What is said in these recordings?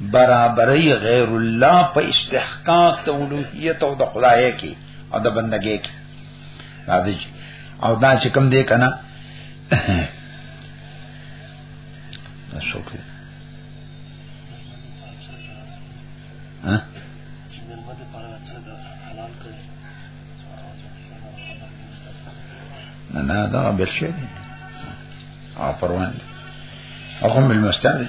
برابرۍ غیر الله په استحقاق د اولوهیت او د خدای کې او د بندګۍ کې راځي او دا چې کوم دی کنه څوک دی ها نه نه دا بل شي او پروان هغه مل مستعد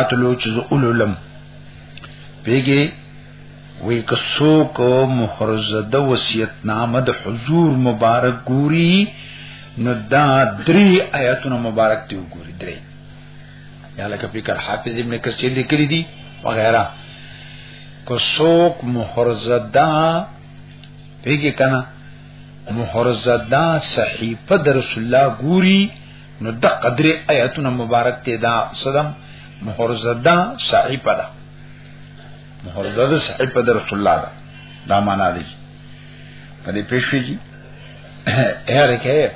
اتلو چې اولولم پیګه وی کسو کو محرزده وصیت نامه د حضور مبارک ګوري نو دا درې آیاتونه مبارک دی وګوري درې یا لکه فکر حافظ ابن کثیر لیکلی دي وغیرہ کسوک محرزده پیګه کنا محرزده صحیفه در رسول الله ګوري نو د قدر آیاتونه مبارک ته دا صدم محرزده صحیفه ده محرزده صحیفه ده رسول الله ده دا معنا دی په دې پېښې کې هر کې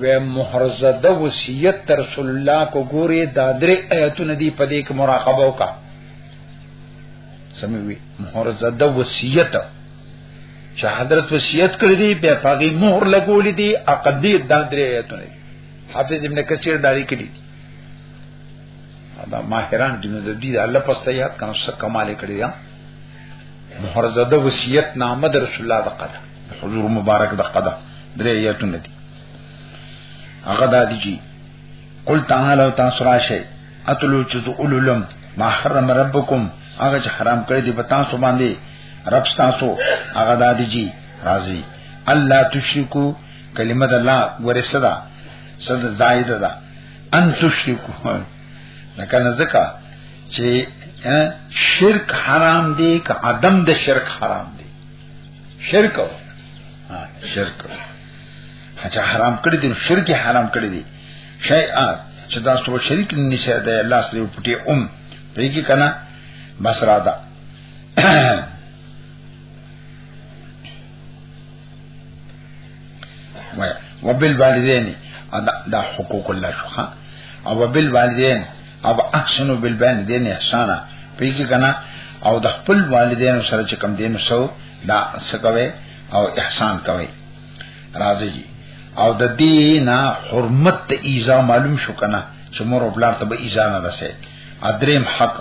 و محرزده وصیت رسول الله کو ګوري دا درې آیاتونه دی په دې کې مراقبه وکړه سموي محرزده وصیت چې حضرت وصیت کړی دی بیا پاغي مهر لګولې دی عقدی دا درې آیتونه حافظ ابن کثیر داری کړی دی دا ماهران د نو د دې الله پسته یاد کنه څه کمال کړی یا مهر زده وصیت نامه د رسول الله د قدا حضور مبارک د قدا درې آیتونه دی هغه د دې قل تعالی تاسو راشئ اتلو چې د اولولم ما حرم ربکم هغه چې حرام کړی دی په تاسو باندې رب تاسو هغه دادی جی راضی الله تشرکو کلمه د الله ورسدا صد زائد ده ان تشرکو لکه نزدکا چې شرک حرام دی که عدم د شرک حرام دی شرک شرک اچھا حرام کړی دی شرک حرام کړی دی شیئا چې دا څو شریک نشه ده لاس دې پټي اوم پیږي کنه بس را ده وای وبال والدین دا حقوق الله شوخه او وبال والدین او احسنو بالوالدین احسانا پیږي کنه او د خپل والدینو سره چې کم دینو سو دا سکوي او احسان کوي راځي او د دینا حرمت ته ایزا معلوم شو کنه چې مور او بلار ته به ایزا نه رسې ادریم حق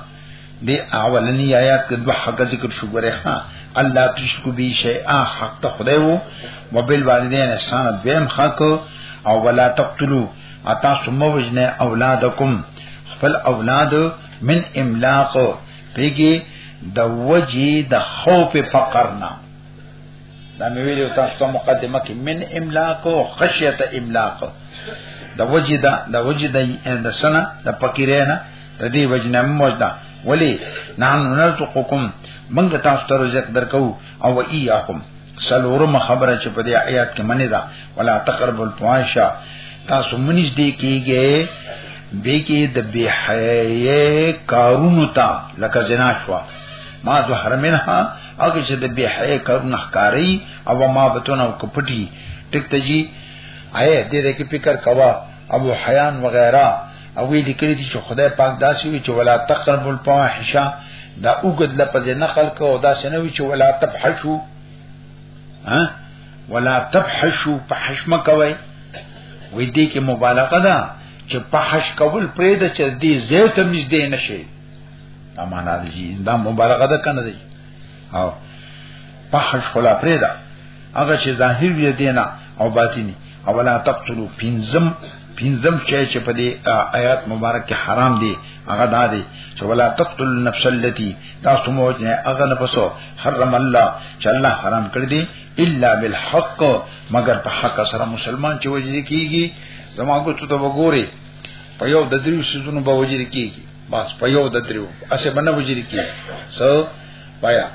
دی اولنی آیات کې دوه حق ذکر شو غره ها الله تشکو بی شیئا حق ته خدای وو وبال والدین احسان دویم حق او ولا تقتلوا اتا سم وجنه اولادکم خپل اولاد من املاق پیګي د وجی د خوف فقرنا دا مې ویلو تاسو ته مقدمه کې من املاک او خشیت املاک د وجد د وجد د سنه د فقیره نه د دې وجنه موجدا ولی نحن نرزقکم موږ تاسو ته رزق درکو او ایاکم سلورم خبره چې په دې آیات کې منی دا ولا تقربوا الفواحش تاسو منځ دې کېږي به کې د بهای کارونو ته لکه زنا شو ما ظهر منها هغه چې د بی حیا کارونه ښکاری او ما بتونه او کپټي ټیک ته جی آیا دې دې کې فکر کوا ابو حیان وغیرہ او وی لیکلی دي چې خدای پاک داسې وی چې ولا تقرب الفواحش دا وګد لپس نقل کو او دا سنوي چې ولا تفحشو ها ولا تفحشو فحش مکوي وې دې کې مبالغه ده چې فحش کول پرې د چر دي زه ته مزدې نشي دا معنا دی دا مبالغه ده کنه دی او فحش خلا پرېدا هغه چې ظاهر وي دینه او باطینی او ولا تقتلوا پنزم پنځم شی چې په دې آیات مبارک کې حرام دي هغه دا دي چې ولا تقتل النفس التي تاسو مو نه هغه نفسو حرم الله چې الله حرام کړی دي الا بالحق مگر په حق سره مسلمان چې وجري کیږي زموږ ته وګوري په یو د دریو سيزونو به وجري کیږي بس په یو د دریو اسه بنه وجری کی سو پایا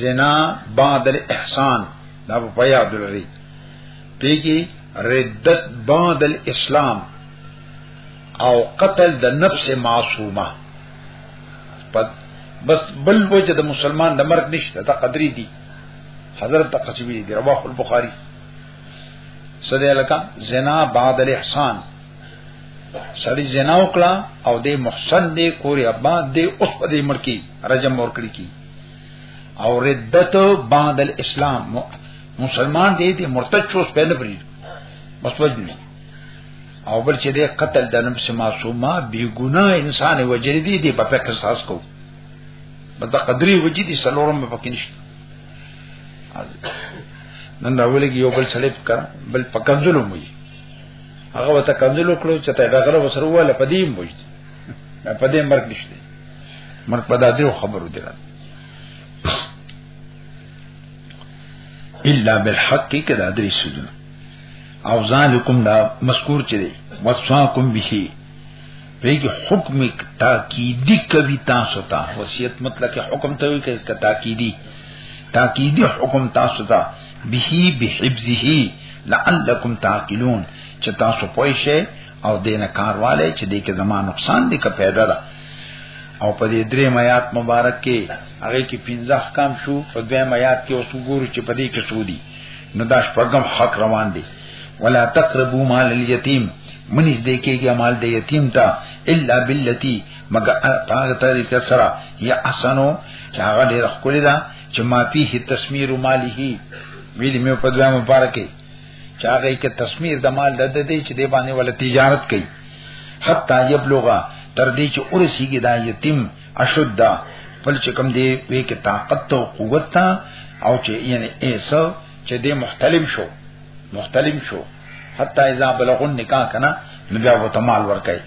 زنا بعد الاحسان دا په پایا دلری پیګي ردت بعد الاسلام او قتل د نفس معصومه پد بس بل وجه د مسلمان د مرګ نشته دا قدرې دي حضرت تقسیمی دی رواه البخاری صدی لکا زنا بعد الاحسان سړی زنا وکړه او دې محسن دې کورې ابا دې اوس په دې مرکی رجم ور کړی کی او ردت بعد الاسلام مسلمان دې دې مرتد شو په نه پری مسوجنی او بل چې دې قتل د نفس معصومه بی ګناه انسان وجری دې دې په فکر ساس کو بس دا قدرې وجې دې سلورم په پکې نشته نن راولې یو بل سړی کړه بل پکنځلو مې هغه وته کندل وکړو چې ته ډغره وسره واله پدیم بوجد پدیم مرګ نشته مرګ پدا دیو خبرو دی راځي الا بالحق کدا درې سودونه او ذالکم دا مذکور چي دي وصفاکم به پیږي حکم تاکیدی کوي تاسو ته وصیت مطلق حکم ته وي کې تاکیدی تاکیدی حکم تاسو ته به بحفظه لعلکم تعقلون چې تاسو پوه شئ او دینه کارواله چې دې کې زما نقصان دې کا پیدا ده او په دې درې میات مبارک کې هغه کې پنځه احکام شو په دې میات کې اوس وګورو چې په دې کې سودی نو دا شپږم حق روان دي ولا تقربوا مال اليتيم منځ دې کېږي مال دې یتیم ته الا بالتي مگر هغه طریقه سره یا احسنو چې هغه ډېر خپل ده چې ما فيه تسمير ماله ویلی مې په دوه مبارکه چې هغه کې تسمير د مال د دې چې دی باندې ول تجارت کوي حتا یبلغا تر دې چې ورسیږي دا یتیم اشدا بل چې کوم دی وی کې طاقت او قوت تا او چې یعنی ایسو چې دې مختلف شو مختلف شو حتا اذا بلغون نکاح کنا نو بیا وته مال ورکړي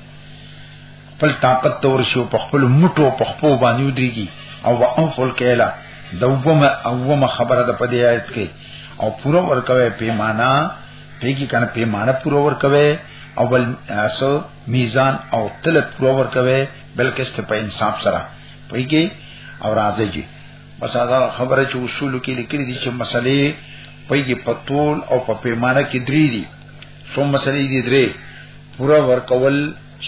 خپل طاقت تور شو په خپل موټو په خپو باندې ودرېږي او او خپل کېلا دومه اومه خبره ده په دې آیت کې او پوره ورکوي پیمانه پیګی کنه پیمانه پوره ورکوي او بل اسو میزان او تل پوره ورکوي بلکې است په انصاف سره پیګی او راځي جی بس دا خبره چې اصول کې لیکل دي چې مسلې پیګی په تول او په پیمانه کې درې دي څو مسلې دي درې پوره ورکول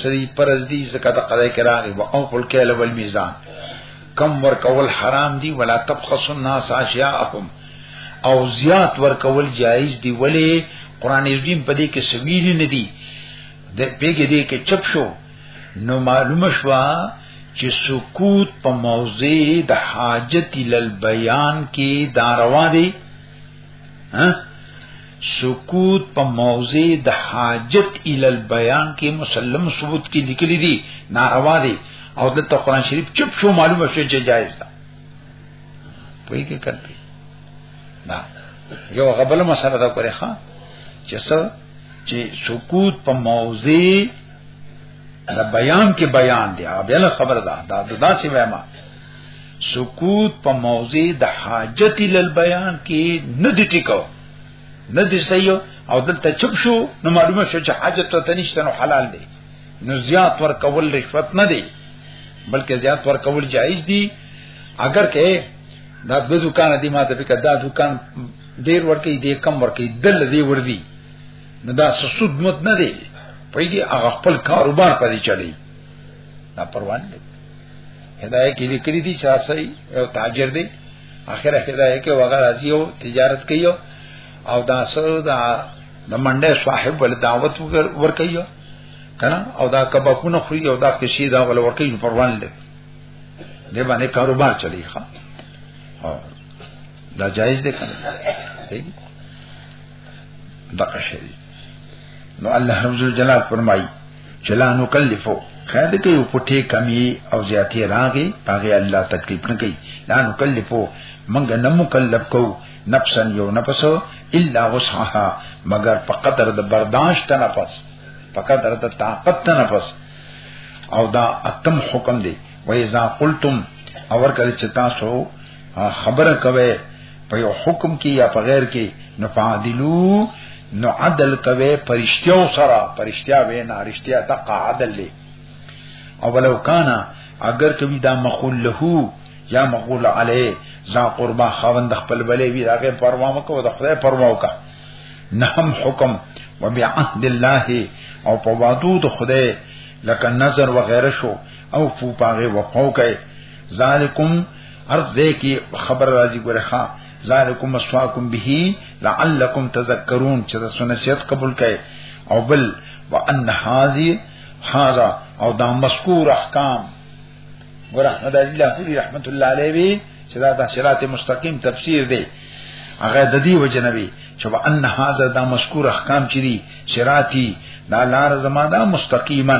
سری پرز دی زکات قضای کراغی وقوف الکیل والمیزان کم ورکول حرام دی ولا تبخس الناس اشیاءهم او زیات ورکول جایز دی ولی قران عظیم په دې کې سویل نه دی د پیګې دې کې چپ شو نو معلومه شو چې سکوت په موضع د حاجت لل بیان کې داروان دی ها سکوت په موضع د حاجت ال البیان کې مسلم ثبوت کې لیکلي دي ناروا دي او د قرآن شریف چپ شو معلومه شوه چې جایز ده پوي کې کړی دا یو غبل مسله دا کوي ښا چې څو چې سکوت په موضع د بیان کې بیان دی هغه بل خبر ده دا داسې وایم سکوت په موضع د حاجت لل بیان کې نه دی ټیکو نه دی صحیح او دلته چپ شو نو معلومه شو چې حاجت ته نشته نو حلال دی نو زیات ور کول رشوت نه دی بلکې زیات ور کول جایز دی اگر کې دا د دکان دی ماته به کدا دکان ډیر ورکی دی کم ورکی دل دی ور دی نو دا سود مت نه دی په دې هغه خپل کاروبار پدې چلی دا پروان دی هدايه کې لیکلي دي چې اصلي یو تاجر دی اخر هدايه کې وغه راځي او تجارت کوي او دا سره دا د منډه صاحب ول دعوت ور کوي کنه او دا کبابونه خوري او دا کشي دا ول ور کوي پروان دی دې باندې کاروبار چلی ښه دا جایز دی کنه دغه شی نو الله رب جلال فرمایي چې لا نو کلفو خیر دې یو پټه کمی او زیاتې راغی هغه الله تکلیف نه کوي لا نو کلفو منګ نه مکلف کو نفسا یو نفس الا وسعها مگر په قدر د برداشت نفس په قدر د طاقت نفس او دا اتم حکم دی و اذا قلتم اور کله چې تاسو خبره کوي په یو حکم کې یا په غیر کې نو فعدلو نو عدل کوي پرشتیو سره پرشتیا وینا رشتیا تقا عدل له او ولو کانا اگر کوي دا مقول له یا مقول علی ذا قربا خوند خپل بلې وی راغه پروا مکو د خدای پروا وکا نهم حکم وبعهد الله او په وادو د خدای لکه نظر وغیره شو او فو پاغه وفاو کوي ذالکم ارز دې کې خبر راځي ګوره ښا ذالکم مسواکم به لعلکم تذکرون چې د سنت قبول کړي او بل وان هاذي هاذا او دا مذکور احکام ګوره احمد علی لاهوری رحمت الله علیه وی چې دا د صراط مستقیم تفسیر دی هغه د دې وجنوي چې وان هاذا دا مذکور احکام چې دي صراطی دا لار زما دا مستقیما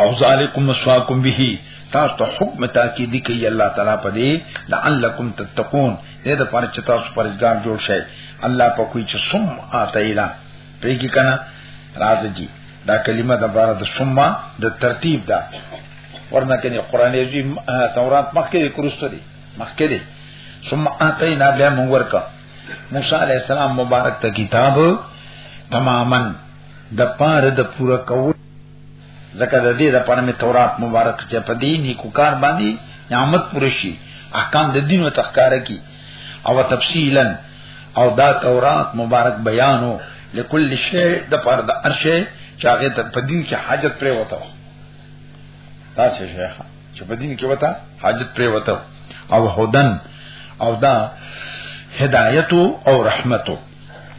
او ذالکم مسواکم به تاسو ته حکم تاکیدی کوي الله تعالی په دې لعلکم تتقون دې د پاره چې تاسو پرځګار جوړ شئ الله په کوئی چې سم آتایلا پیګی کنه راځي دا کلمه د بار د سما د ترتیب دا ورنه کني قران عظیم تورات مخکې کرستو دي مخکې دي ثم اتینا بیا موږ ورکا موسی علی السلام مبارک ته کتاب تماما د پاره د پوره کول زکه د دې د پاره می تورات مبارک چې په دې نیکو کار باندې نعمت پوره شي احکام د دین او تخکار کی او تفصیلا او دا تورات مبارک بیانو لكل شی د پاره د ارشه چې هغه ته په دین کې حاجت پرې وته تاسو شیخ چې په دین کې وته حاجت پرې وته او هدن او دا هدایت او رحمتو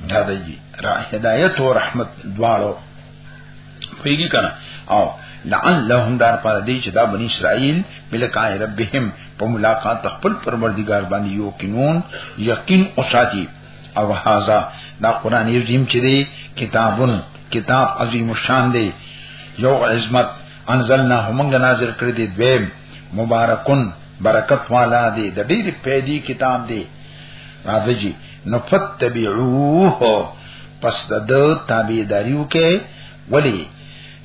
دا دی را هدایت او رحمت دواړو پیږي کنه او لعلهم دار پر دې چې دا بنی اسرائیل بلقاء ربهم په ملاقات خپل پروردگار باندې یو کینون یقین او ساتي او هاذا دا قران عظیم چې دی کتابون کتاب عظیم شان دی یو عظمت انزلنا هم نازل کړی دی دویم مبارکون برکت والا دی د ډېری پیدي کتاب دی راځي نو فتبعوه پس د دو تابعداریو کې ولی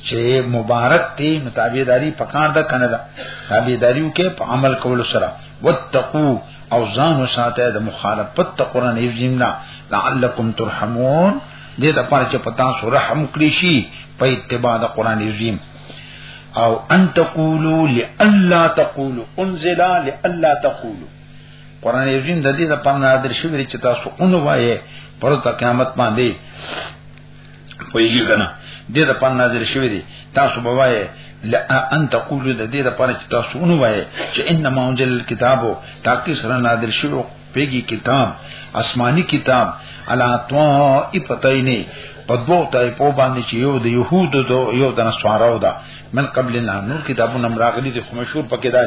چې مبارک دی نو تابعداری پکار ده کنه ده تابعداریو کې په عمل کول سره وتقو او ځان وساته د مخالفت ته قران یوزیم نه لعلکم ترحمون دې د پاره چې پتا سو رحم کړی شي په اتباع د قران یوزیم او ان تقولوا لالا تقولوا انزل لالا تقولوا قران عظیم د دې لپاره نادر شوی چې تاسو اون وایې پر تا قیامت باندې پویږي کنه دې د پن نازل شوی دی تاسو به وایې لا ان تقول د دې لپاره چې تاسو اون وایې چې انما انزل الكتاب تاکي سره نادر شوی پیږي کتاب آسمانی کتاب علا طائفتین په دوه تای په باندې چې یو د يهودو یو د نصاراو دا من قبل نه نور کتابونه راغلي دي خو مشهور پکې دي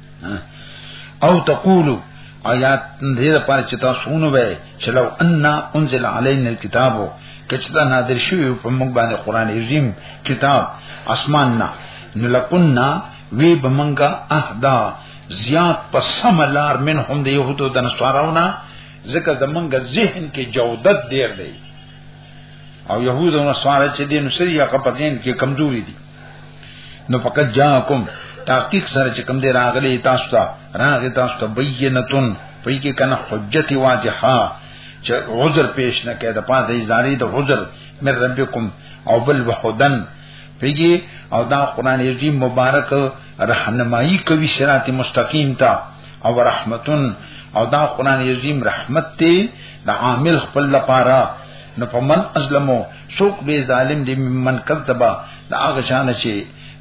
او تقولو آیات دې لپاره چې تاسو ونه وای چې لو ان انزل علينا الكتاب کچدا نادر شوی په موږ باندې قران عظیم کتاب اسمان نه نلقنا وی بمنګه اهدا زیات په سملار من هم د يهودو د نصاراونه ځکه زمونږ ذهن کې جودت ډیر دی او يهودو نصارا چې دین سری یا په دین کې کمزوري دي نو فقط جاءکم تحقیق سره چې کوم دی راغلی تاسو ته راغی تاسو ته بینتون پای کې کنه حجت واضحه چې عذر پیش نه کړي د پاتې ازاری د عذر مر ربکم او بل وحدن پیږي او دا قران عظیم مبارک رهنمایي کوي صراط مستقیم ته او رحمتون او دا قران عظیم رحمت ته د عامل خپل لپاره نو فمن ازلمو څوک به ظالم دی من کذبا دا هغه شان چې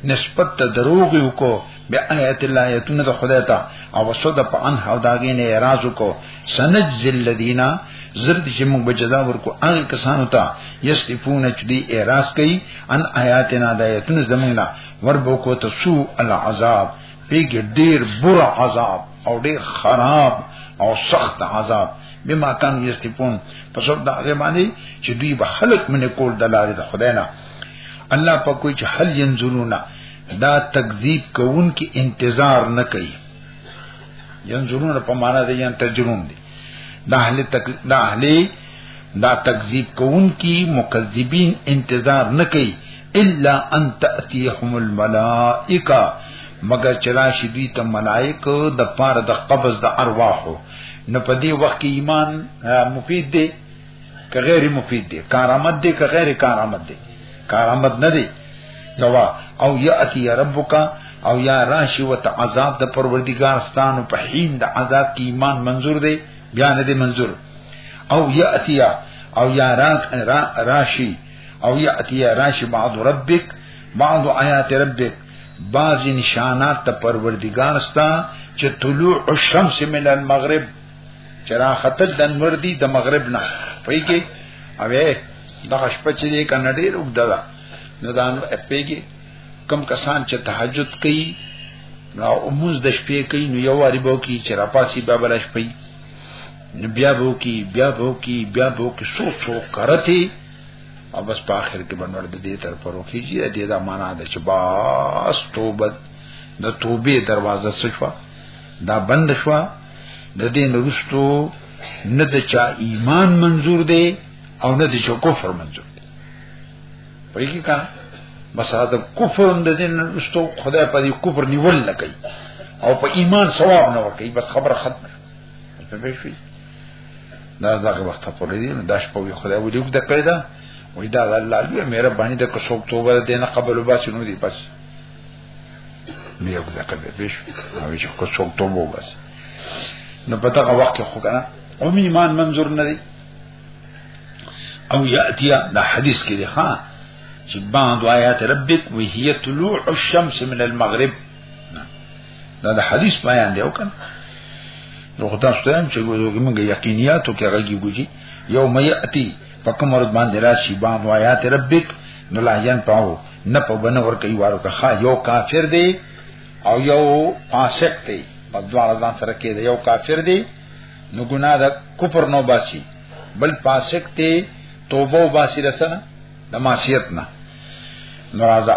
نسبت ته دروغ یو کو بی آیت الله ایتونه د خدای ته او وسود په ان او داګې نه اعتراض کو سنج ذلذینا زرد چې موږ به جزا ورکو هغه کسانو ته یستفون چې دی اعتراض کوي ان آیاتنا د ایتونه زمونږه وربو کو تسو العذاب پیګ ډیر بر عذاب او ډیر خراب او سخت عذاب بما کان یستفون پس دا هغه باندې چې دوی به خلق منه کول د لارې د خدای نه الله په کوئی چې هل ينظرون دا تکذیب کوون کې انتظار نه کوي ينظرون په معنا د یان تجرون دي دا اهل تک دا اهل دا تکذیب کوون کې مکذبین انتظار نه کوي الا ان تاتيهم الملائکه مگر چرا شي دوی ته ملائک د پاره د قبض د ارواحو نو په دې وخت کې ایمان مفید دی که غیر مفید دی کارآمد دی که غیر کارآمد دی کارآمد نه دی یوا او یاتی ربک او یا راشی وت عذاب د پروردگار ستانو په حین د عذاب کې ایمان منظور دی بیا نه دی منظور او یاتی او یا راشی او یاتی راشی بعض ربک بعض آیات ربک بعض نشانات ته پروردگار ستا چې طلوع الشمس من المغرب چرا خطل د انور دی د مغرب نه پوي کې اوې د شپه چې دی کنه ډیر وګدا نو دا نو اپېږي کم کسان چې تهجد کوي نو اومز د شپې کوي نو یو واری بو کې چې را پاسي بابل شپې نو بیا بو کی بیا بو کی بیا بو کی سو سو کرتی او بس په اخر کې بنور د دې تر پرو کیږي د دې دا معنا ده چې باس توبه د توبې دروازه سشوا دا بند شوا د دې نرستو نه د چا ایمان منظور دی او نه د چا کفر منظور دی په کې کا بس دا کفر د دې نرستو خدای په دې کفر نیول نه کوي او په ایمان ثواب نه ورکي بس خبر ختم په به شي دا دغه وخت په دې نه داش په خدای ودی کو د کړی دا وې دا الله دې مهرب باندې د کو څوک توبه دې نه قبل وباسي نو دې پس بیا کو دا کړی به شي او چې کو څوک توبه وباسي نو په دغه وخت کې خو کنه او ایمان منظور نه دی او یاتیا دا حدیث کې دی ها چې بعض آیات ربک وهي طلوع الشمس من المغرب دا د حدیث بیان دی وکړه نو خدا ستایم چې موږ یقینیاتو کې راګي ګوجي یوم یاتی پکم ورځ باندې راشي بام آیات ربک نو لا یان پاو نه په بنه ور کوي وارو که خا یو کافر دی او یو فاسق دی پس دواړه ځان سره کې دی یو کافر دی نو ګناه د کفر نو باسي بل فاسق دی توبه باسي رسنه د معصیت نه ناراضه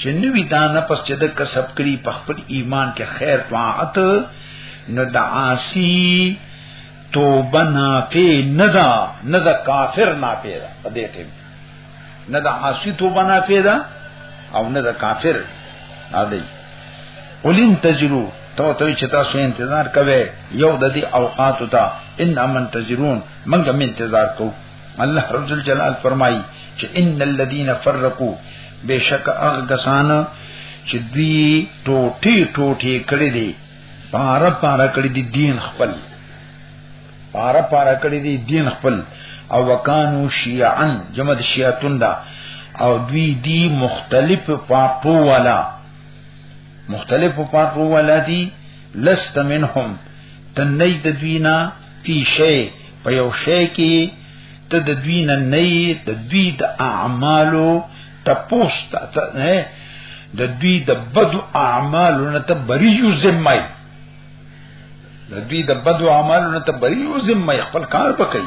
چې نوی دا نفس چې د کسب کړي په خپل ایمان کې خیر طاعت نو د عاصی توبه نافع نه ده نه د کافر نافع ده په دې ټیم نه د عاصی توبه نافع ده او نه د کافر عادی ولین تجرو تو ته چې تاسو انتظار کوئ یو د دې اوقات ته ان امن تجرون منګه انتظار کوو الله رب الجلال فرمایي چې ان الذين فرقوا بشک هغه کسان چې دوی ټوټي ټوټي کړی دي پار پار کړی دي دین خپل پار پار کړی دي دین خپل او وکانو شیعا جمع شیعتون دا او دوی دی مختلف پاپو والا مختلف پاپو والا دی لست منهم تنید دوینا فی شی په یو شی کې ته د دوی نه نه د دوی د اعمالو تپوست ته نه د دوی د بدو اعمالو نه ته بری یو ذمہ د دوی د بدو اعمالو نه ته بری یو ذمہ خپل کار وکړي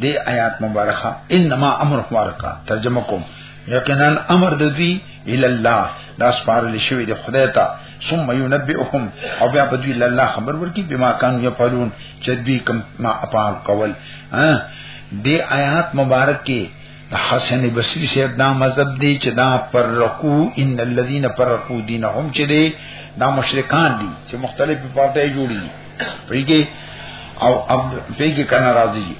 دی آیات مبارکه انما امر مبارکه ترجمه کوم یقینا امر د دوی ال الله دا سپار لشوی د خدای ته ثم ينبئهم او بیا په دوی الله خبر ورکی بما کان یفعلون چې دوی کوم ما اپال کول ها دی آیات مبارکه حسن بصری سے دا مذہب دی چې دا پر رکو ان الذين فرقوا دينهم چې دی دا مشرکان دي چې مختلفې پارټي جوړي پیږي او اب پیږي کنه راضي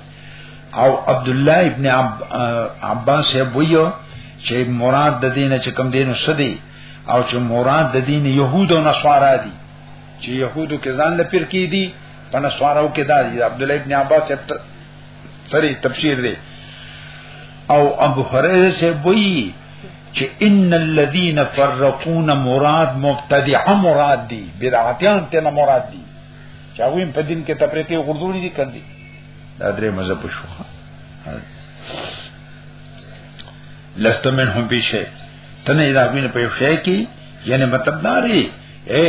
او عبد الله ابن عباس ویو چې مراد د دینه چې کم دینو سدي او چې مراد د دین يهود او نصارا دي چې يهودو کې ځان لپاره کې دي په نصاراو کې دادي عبد الله ابن عباس سری تفسیر دی او ابو هريره سے وی چې ان الذين فرقون مراد مبتدعه مراد دي بدعتيان ته نه مراد دي چې هغه په دین کې تفریقې غردوري دي کړی دا درې مذهب شو لست منهم بشي تنه اضافي نه په شي کې یعنی مطلب داري اے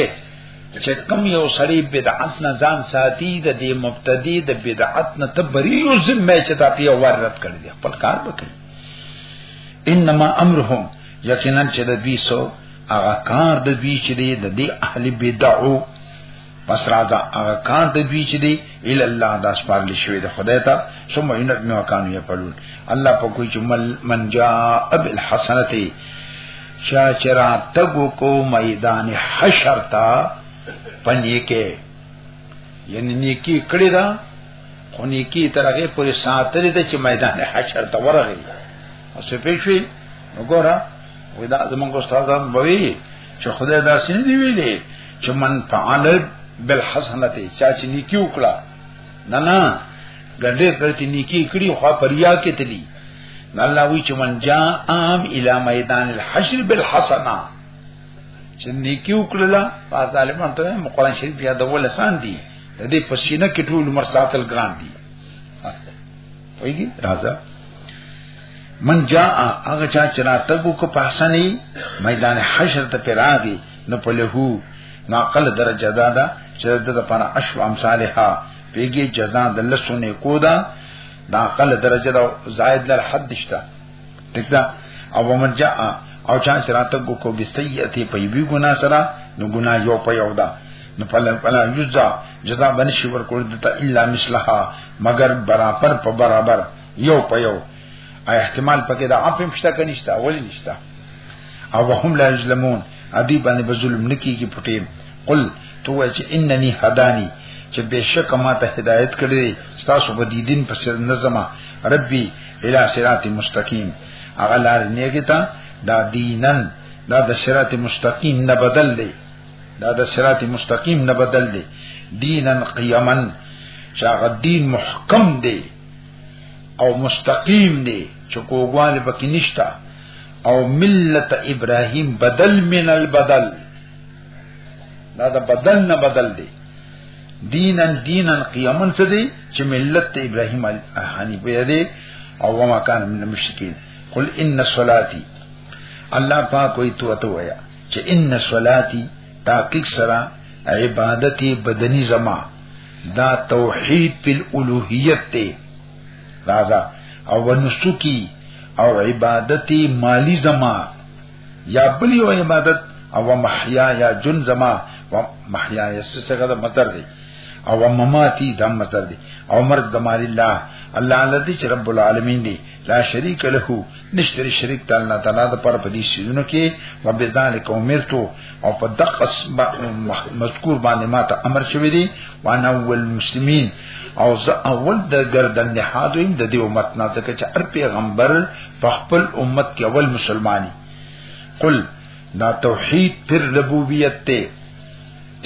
چې کوم یو سړی بدعت نه ځان ساتي د دې مبتدی د بدعت نه تبری او ذمه چې تا په ورت کړی دی خپل کار وکړي انما امرهم یقینا چې د دې سو هغه کار د دې چې د دې اهل بدعو پس را دا هغه کار د دوی چې دی ال الله دا سپارل شوی د خدای ته ثم ان بما كانوا يفعلون الله په کوئی چې من جاء بالحسنته چا چرا تګو کو میدان حشر تا پنی کې یعنی نیکی کړی دا خو نیکی ترغه پورې ساتلې ده چې میدان حشر ته ورغی او څه پېښوي وګوره ودا زمونږ استادان بوي چې خدای دا سن دی ویلې چې من فعل بالحسنه چا چې نیکی وکړه نه نه ګډه پرتی نیکی کړي خو پریا کې تلی نه الله وی چې من جا عام الی میدان الحشر بالحسنه چې نیکی وکړه په ظالمان ته قرآن شریف یادول سان دی د دې پسینه کې ټول مرساتل ګران دي ویږي راځه من جاء هغه چا چې راتګو کو پاسنی میدان حشر ته پیراغي نو په لهو ناقل درجه دادا چې د لپاره اشو امصالحا پیږي جزاء د لسونه کودا ناقل درجه دا زائد لر حد شته دکدا او ومن جاء او چا سراته کو کو بسیئته په یوی ګنا سره نو ګنا یو په یو ده نو فلا فلا یجزا جزا بنشي ورکول دته الا مثلها مگر برابر په برابر یو په یو ای احتمال پکې دا اپ مشته کنيشته اولی نشته او هم لا یظلمون ادی باندې به ظلم نکیږي پټې قل تو وای چې انني هداني چې بشک ما ته هدایت کړې تاسو په دې دین په نظم ربي الى صراط مستقیم هغه لار نیګی تا دا دینن دا د صراط مستقیم نه بدل دی دا د صراط مستقیم نه بدل دی دینن قیمن شاغ دین محکم دی او مستقیم دی چې کوګوال پکې نشتا او ملت ابراهیم بدل من البدل دا د بدل نه بدل دی دینن دینن قیامن څه دی چې ملت ته ابراهیم حنیف دی او وما کان من المشرکین قل ان صلاتی الله پاک وی تو ته ویا چې ان صلاتی تحقیق سره عبادت بدنی زما دا توحید په الوهیت ته راځه او ونسکی او عبادت مالی زما یا بل یو عبادت او محیا یا جن زما و محیا یا څنګه د مصدر دی او مماتی د مصدر دی او مرګ د مال الله الله الذي چې رب العالمین دی لا شریک له نشتري شریک د الله تعالی د پر پدی سيزونو کې و بذالک امرتو او په دقه مذکور باندې ما ته امر شوی دی وانا اول مسلمین او زه اول د گردن نهادویم د دې امت نه ځکه چې هر پیغمبر په خپل امت کې اول مسلمانی قل دا توحید پر ربوبیت ته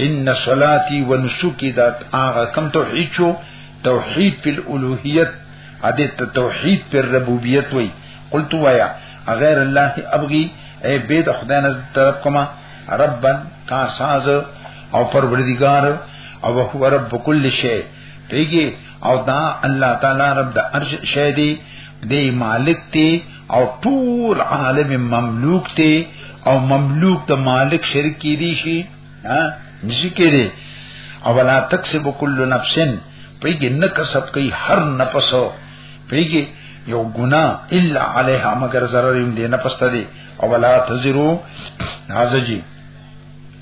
ان صلاتی و نسکی دا آغا کم توحید شو توحید پر الوهیت عدد توحید پر ربوبیت وی قلت ویا غیر الله ابغي اے بيد خدای نه طرف کما ربا کا ساز او پروردگار او هو رب کل شی پیږي او دا الله تعالی رب د عرش شی دی دی مالک دی او ټول عالم مملوک دی او مملوک د مالک شرک کی دی شي ها نشي کېږي او ولا تکسب کل نفس پیږي نه کسب کوي هر نفس پیږي یو ګنا الا علیها مگر zarar یې نه پسته دی او ولا تزرو نازجی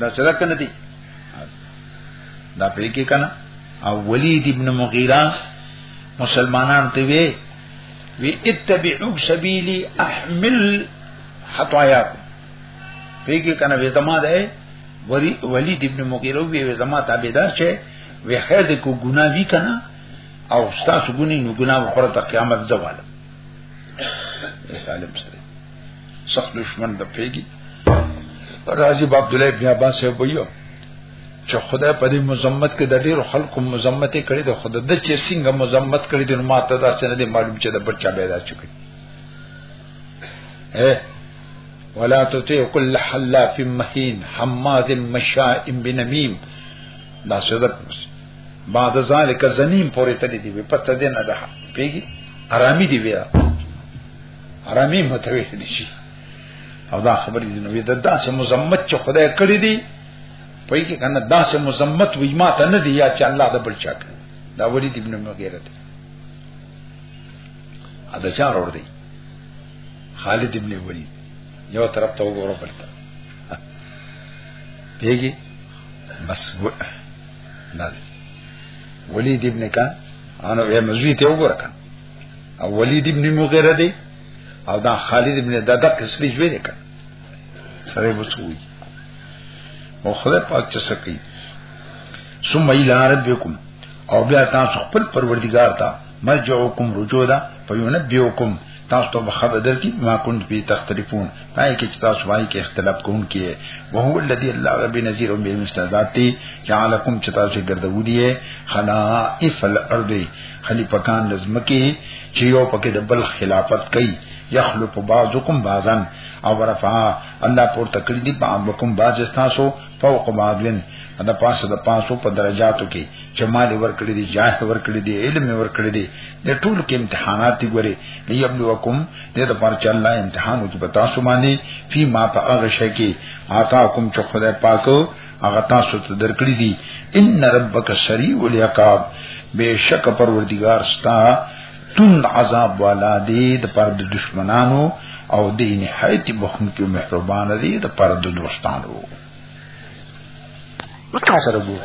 دا څه کنه دي دا پرې کې کنه او ولید ابن مغیره مسلمانان ته وی وی اتبعوا سبیلی احمل خطاياكم پرې کې کنه وې زما ده ولید ابن مغیره وی زما تابعدار شه وی خیر دې کو ګناه وی کنه او تاسو ګنې نو ګناه په قیامت زواله طالب سره سخت دشمن د پیګي راضي باب عبد الله ابن عباس یې ویو چې خدای په دې مزمت کې د ډېر خلکو مزمت کړي د خدای د چې څنګه مزمت کړي د ماته دا څنګه دې معلوم چې د بچا پیدا چکی اے ولا تطيع كل حلاف مهين حماز مشاء بنميم دا صدق بعد ذلك زنیم پورې تللی دی پس ته دې نه ده پیګي آرامي دی بیا رمي متوي دي شي او دا خبرې دي نو دا داسې مزمت چې خدای کړی دی په کې کنه داسې مزمت وي ما ته نه دی یا چې الله د بل چا کړی دا ولید ابن مغیره دی ا د چا ور دی خالد ابن ولید یو طرف ته وګوره بل ته پیږي بس نه ولید ابن کا انا یې مزوی ته وګوره کنه او ولید ابن مغیره دی او دا خالد ابن دادا قسمی جوی دی کن سره بسوی او خدای پاک چه سکی سم ایلا ربکم او بیا تاسو خپل پروردگار تا مرجعوکم رجوع دا فیونبیوکم تاسو ته خبر درکې ما كنت به تختلفون پای کې چې تاسو وایي کې اختلاف کوم کې او هو الذی الله رب نذیر او بیر مستعدات دی جعلکم چې تاسو ګرځولې خلائف الارض خلیفکان لزمکه چې یو پکې د بل خلافت کوي یخلف بعضکم بعضن او رفع الله پور تکړه دي بعضکم بعض تاسو فوق بعضن دا پاسه د پاسو په درجاتو کې چې مال ورکړي دي جاه ورکړي دي علم ورکړي دي د ټول کې امتحانات ګوري ليبلوکم دې د پر چې الله امتحان وکړي په تاسو باندې فی ما په هغه شی کې آتا کوم چې خدای پاکو هغه تاسو ته درکړي دي ان ربک سریع العقاب بشک پروردگار ستا تون عذاب والا دی د پر د دشمنانو او د نهایت بخون کې مهربان دی د پر د دوستانو وکړه سره وو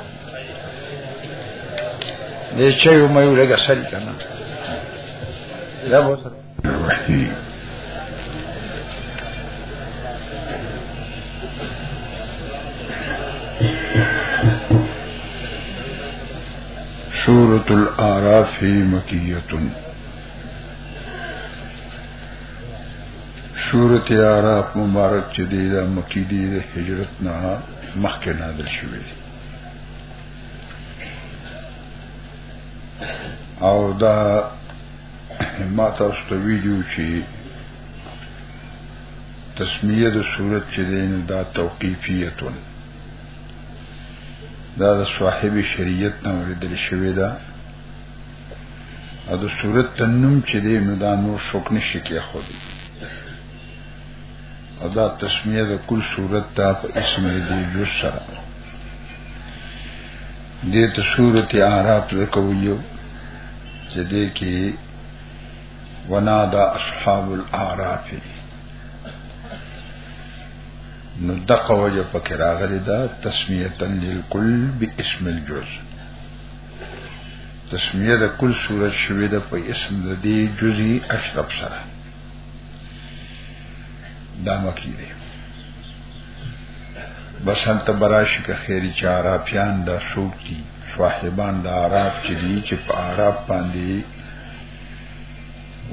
دې چې یو مې ورګه سړی کنه دا وسره وروستي سورة الأعراف مكية سورة الأعراف مبارک چې دی دا مکی دی د هجرت نه مخکې نازل شوی دی او دا ما تاسو ته ویډیو چې تسمیه د صورت چې دین دا توقیفیتون دا د صاحب شریعت نه ورېدل شوی دا او د صورت تنم چې دین دا نور شوک نشي کې خو دی او دا تسمیه د کل صورت دا په اسم دی جو سره دې ته صورت اعراف لکویو چې دې کې ونادا اصحاب الاعراف نو دغه وجه پکې راغلي دا تسمیه للکل باسم الجز تسمیه د کل صورت شوی د په اسم د دې جزئی اشرف سره دا مکی دی بس هلته براشي که خیری چارا پیان دا شوک دي صاحبان د عرب چې دي چې په عرب باندې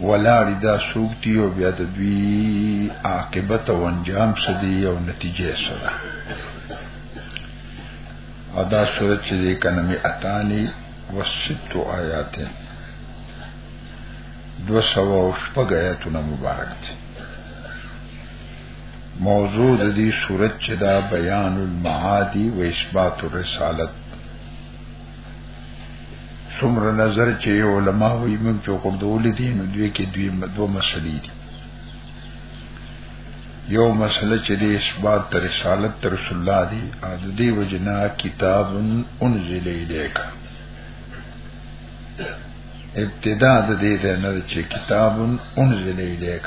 ولاړی دا سوق دی او بیا د دوی عاقبت او انجام سدي او نتیجه سره ادا صورت چې د کنمی اتانی وسط آیات دو سو او شپږ آیاتونه مبارک دي موضوع د دې صورت چې دا بیان المعادی و اثبات الرسالت څومره نظر چې علما وایي موږ چې کوم ډول دي نو دوی کې دوی دوه مسلې دي یو مسله چې د اثبات تر رسالت تر رسول الله دی او د دې وجنا کتاب انزل الیک ابتدا د دې نه چې کتاب انزل الیک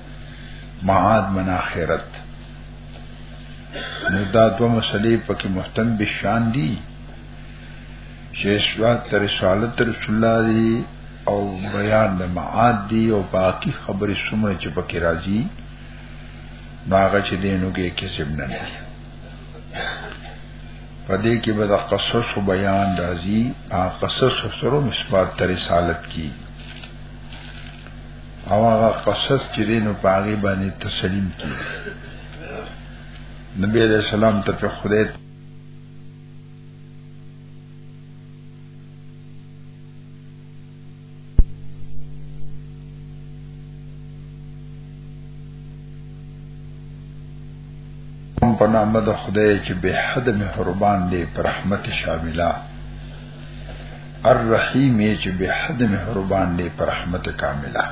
معاد من آخرت نو دا دو مسئلې پکې مهتم به شان دي چې اسوات تر رسالت رسول الله دی او بیان د معاد دی او باقی خبرې څومره چې پکې راځي باغ چې دینو کې کسب نه نه پدې کې به د قصص او بیان راځي هغه قصص سره مثبت تر رسالت کی او هغه قصص چې دینو پاغي باندې تسلیم کی نبی علیہ السلام ته په خدای په نامه د خدای چې به حد مهربان دی پر رحمت شامله الرحیم یې چې به حد مهربان دی پر رحمت کامله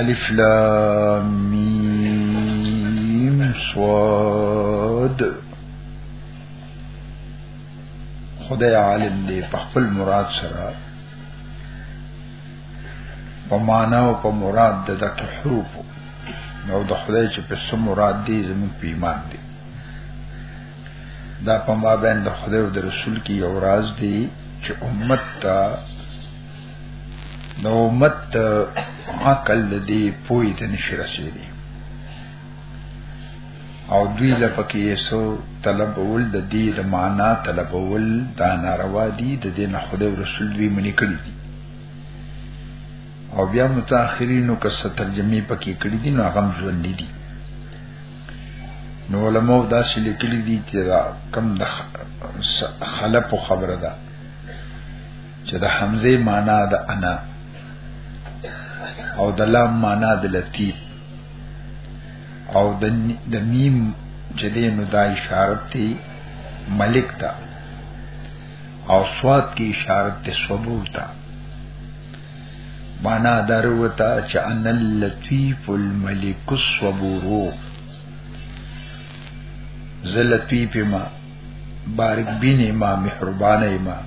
الف لام میم صاد خدای عالم دی په خپل مراد سره په معنا او په مراد د دغه حروف نو د خدای چې په سم مراد دی زموږ په ایمان دی دا په ما بین د خدای او د رسول کې یو راز دی چې امت ته نو امت عقل دې پوي ته نشي رسیدي او دوی لپکې سو طلب ول د دې د معنا طلب ول دا ناروا دي د دې نه خدای او رسول دوی منی کړی دي او بیا متأخرینو که سترجمه پکې کړی دي نو هغه ژوند دي نو علماء دا چې لیکلي دي چې دا کم د خلف خبره ده چې د حمزه معنا د انا او د لام معنا د لطیف او د د میم چې د نو دا اشاره دی ملک ته او سواد کی اشاره ته صبور ته معنا دروته چې ان اللطیف الملک الصبور زه لطیف ما بارک بین ما محربان ما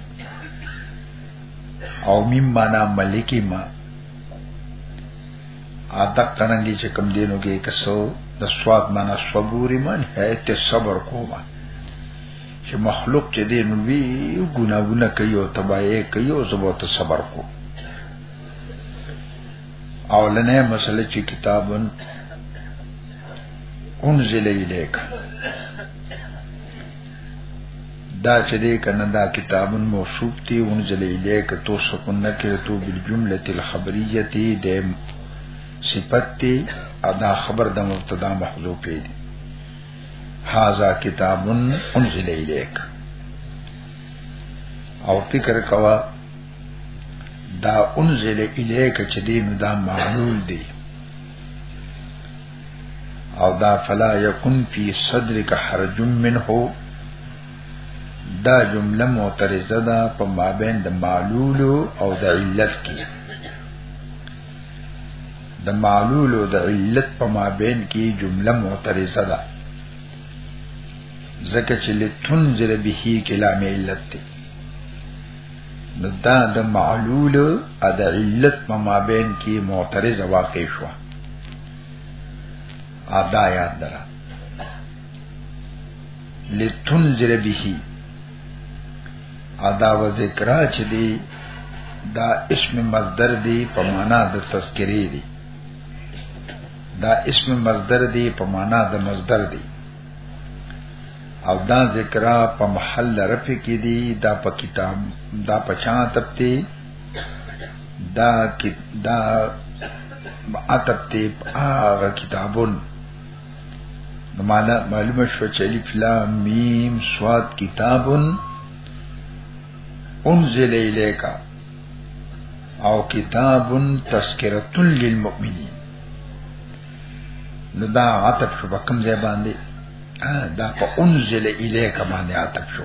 او مم معنا ملک ما آتا قرنگی چې کم دینو کې کسو د سواد معنا صبور ما نه ته صبر کوما چې مخلوق چې دی نو وی ګناونه کوي او تباہي کوي او زبو ته صبر کو او لنه مسله چې کتابن انزل الیک دا چې دې کنه دا کتابن موصوف دی انزل الیک تو سکونه کې تو بالجمله الخبریه دی د صفت دی ادا خبر د مبتدا محذوفه دی هاذا کتاب انزل الیک او فکر کوا دا انزل الیک چې دین دا معلول دی او دا فلا یکن فی صدرک حرج منه دا جمله معترضه ده په مابین د معلول او د علت کې د معلول او د علت په مابین کې جمله معترضه ده زکه چې لتنذر به کې لام علت دی نو دا د معلول او د علت په مابین کې معترضه واقع شو ادا یاد درا لتنذر به ادا و ذکر چې دی دا اسم مصدر دی په معنا د تذکری دی دا اسم مصدر دی په معنا د مصدر دی او دا ذکر په محل رفع کې دی دا په کتاب دا په چا تپتی دا دا اتپتی هغه کتابون معنا معلومه شو چې الف لام میم صاد کتاب انزل الیک او کتاب تذکرۃ للمؤمنین نو دا عتب شو کوم ځای باندې دا په انزل الیک باندې عتب شو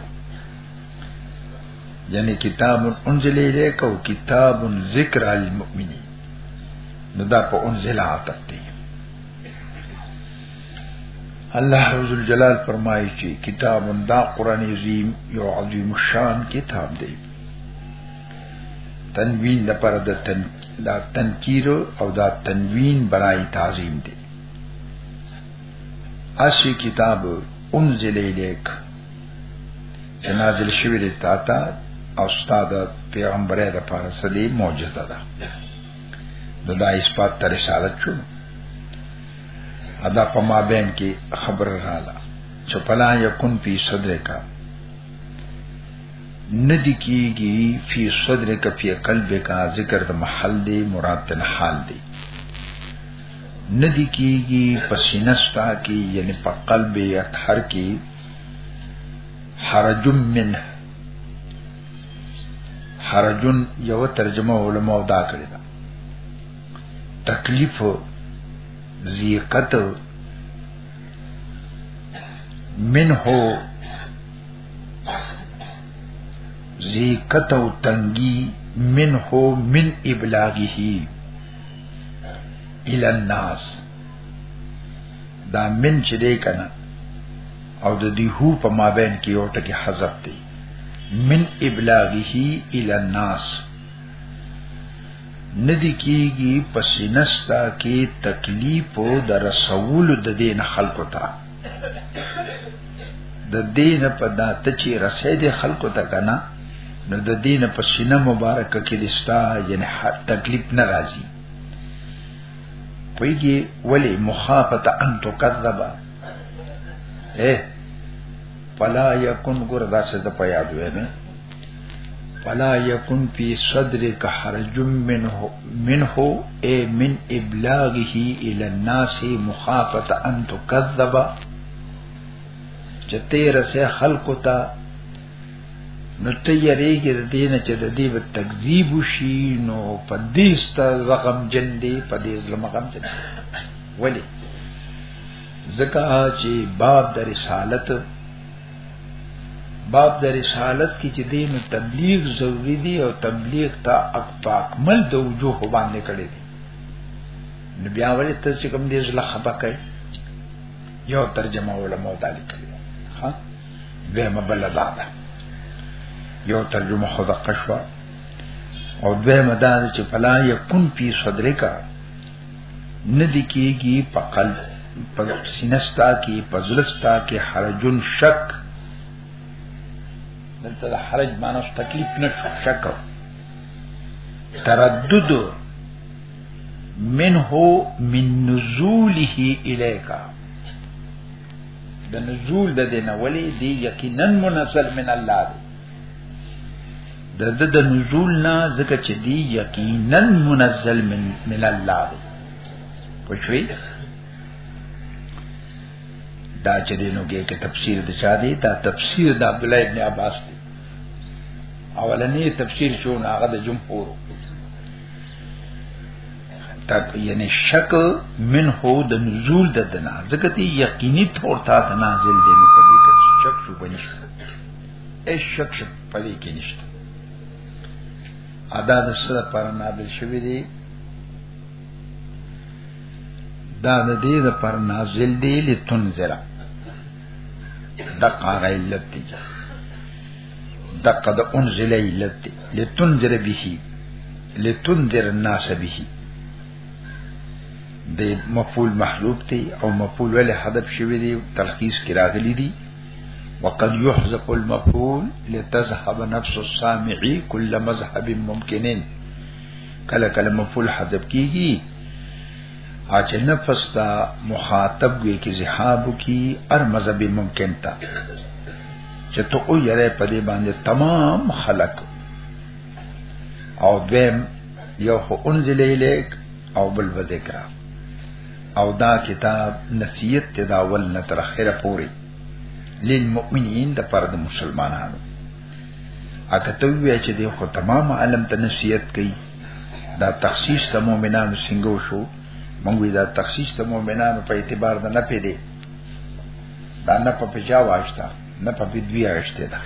یعنی کتاب انزل الیک او کتاب ذکر للمؤمنین نو دا په انزل عتب دی الله عز الجلال فرمایي چې کتاب دا قران عظیم یو عظیم شان کتاب دی تنوین د پر د تن دا تنکیر او دا تنوین برای تعظیم دی اسی کتاب انزل الیک چې نازل شوی دی تا ته او استاد پیغمبره د پاره سلی معجزه ده نو دا اثبات تر رسالت شو ادا په ما بین کې خبر رااله چې پلا یکون فی صدر کا ندی کیږي فی صدر کا فی قلب کا ذکر د محل دی مراد د حال دی ندی کیږي پسینستا کی یعنی په قلب اطهر کی حرج منه حرجن یو ترجمه علماء دا کړی دا تکلیف زیقت منه زیقت او تنگی منه من ابلاغه الى الناس دا من چې دی کنه او د دې هو په مابین کې یو ټکی حذف دی من ابلاغه الى الناس ندی کیږي پسینستا کې تکلیف او در رسول د دین خلقو ته د دین په داته چې رسې د خلقو ته کنه نو د دین په سینه مبارک کې دستا یعنی تکلیف ناراضي پویږي ولی مخافت ان تکذبا اے فلا یکن ګور دا څه د پیاد وې نه فلا یکن فی صدرک حرج منه منه ای من ابلاغه الی الناس مخافه ان تکذب چته رسه خلق تا نو ته یریږي د دین چې د دې په تکذیب شي نو په دې ست زغم جن دی په دې ظلم غم جن ولی ځکه چې باب د رسالت باب د رسالت کې چې دین تبلیغ ضروری دی او تبلیغ ته اقمل د وجوه باندې کړی دی نو بیا ولې ته چې کوم دې زله خپه کوي یو ترجمه علماء دا لیکلی ها به مبل دا ده یو ترجمه خدا قشوا او به مدار چې فلا یکون فی صدرک ندی کیږي په قلب په سینستا کې په زلستا کې حرجن شک دلته د حرج معنی تکلیف نه شک تردد منه من نزوله الیک د نزول د دینه ولی دی یقینا منزل من الله دی د د د نزول نه ځکه چې دی یقینا منزل من من الله دی پښوی دا چې دینو کې کې تفسیر د چا دی دا تفسیر د عبد الله ابن عباس دی اولنې تفسیر شو نه هغه د جمهور تک یعنی شک من هو د نزول د دنا ځکه تی یقیني طور ته نازل دی نو په دې کې شک شو بنشته هیڅ شک شک پدې کې نشته ادا د سره پر نازل شوی دی دا د دې د پر نازل دی لتنذر دقه علت دی دقه د انزل علت دی لتنذر به لتنذر الناس به د مفعول محذوب دی او مفعول له حذف شوی دی تلخیص کې راغلی دی وقد يحذف المفعول لتذهب نفس السامع كل مذهب ممكن کله کله مفعول حذف کیږي اچ نفس دا مخاطب وی کی ذهاب کی ار مذهب ممکن تا چې ته او یره په دې باندې تمام خلق او دیم یو خو انزل الیک او بل وذکرہ او دا کتاب نصیحت ته دا ول نه تر اخره پوري للمؤمنین د پر د مسلمانانو اګه ته وی چې د خو تمام عالم ته نصیحت کوي دا تخصیص د مؤمنانو څنګه شو مونږ دا تخصیص د مؤمنانو په اعتبار د نه پیډې دا نه په پجا واشتا نه په دوی اشته ده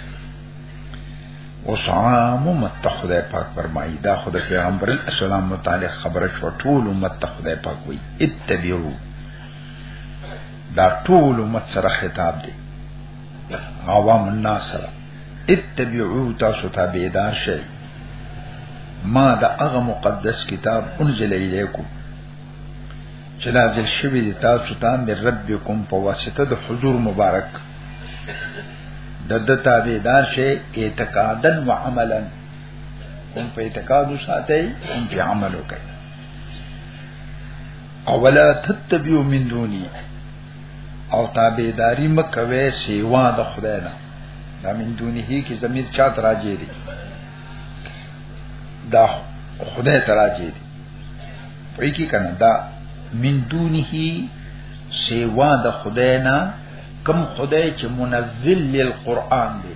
اوس عام امت ته خدای پاک فرمایي دا خدای پیغمبر اسلام متعلق خبره شو ټول امت ته خدای پاک وایي اتبعو دا ټول امت سره خطاب دی عوام الناس سره اتبعو تاسو تابعدار شئ ما دا هغه مقدس کتاب انزل الیکم چې نازل شوی دی تاسو ته من ربکم په واسطه د حضور مبارک د د تابعدار شي اعتقادن و عملا هم په اعتقاد وساتي هم په عمل وکړي اولا تتبعو من دونی او تابعداري مکوي سیوا د خدای نه دا من دونی هی کی زمیر چا تراجی دی دا خدای تراجی دی پوی کی کنه دا من دونی هی سیوا د خدای نه کم خدای چې منزل للقران دی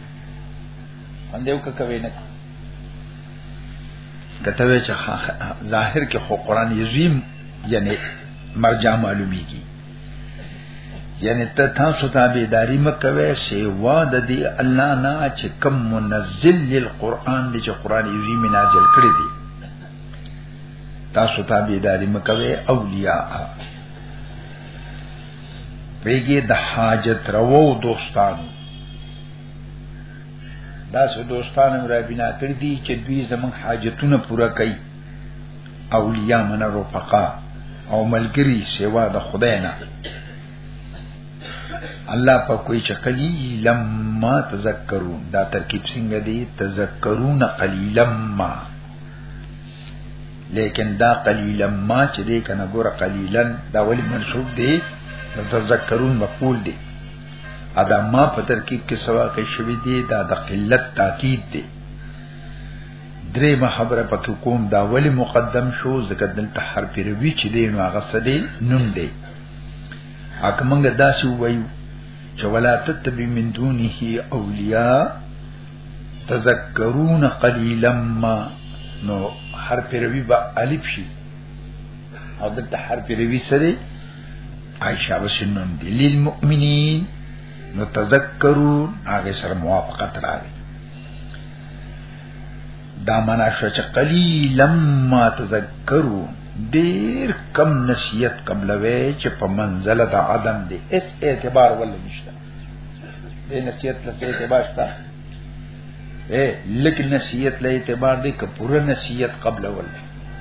باندې وکوي نه کته وی چې ظاهر کې خو قران عظیم یعنی مرجع معلومیږي یعنی ته تاسو ته به داری مکوي سیوا د دې الله نه چې کم منزل للقران دې چې قران عظیم نازل کړی دی تاسو ته به داری مکوي اولیاء پیګه د حاجت روو دوستان دا سو دوستان هم را بنا کړ دي چې دوی زمون حاجتونه پوره کوي اولیاء من رفقا او ملګری سیوا د خدای نه الله په کوئی چې قلیلم ما تذکرون دا ترکیب څنګه دی تذکرون قلیلم ما لیکن دا قلیلا ما چې دې کنه ګور قلیلا دا ولی منصوب دی تذکرون مقبول دی ادا ما په ترکیب کې سوا کې شوی دی دا د قلت تاکید دی درې محبره پکې کوم دا ولی مقدم شو زکه دلته حرف روی چې دی نو هغه سدي نون دی اګه موږ داسې وایو چې ولا تتبع من دونه اولیاء تذکرون قلیلا ما نو هر پیروی با الف شي او دلته هر پیروی سره عائشہ وسنن دی للمؤمنین نو تذکرون هغه سره موافقت راوي دا معنا شو چې قلیلا ما تذکرون ډیر کم نصیحت قبلوي چې په منزله د عدم دی اس اعتبار ول نشته دې نصیحت له اعتبار شته اے لکه نصیحت له اعتبار دې که پوره نصیحت قبل ول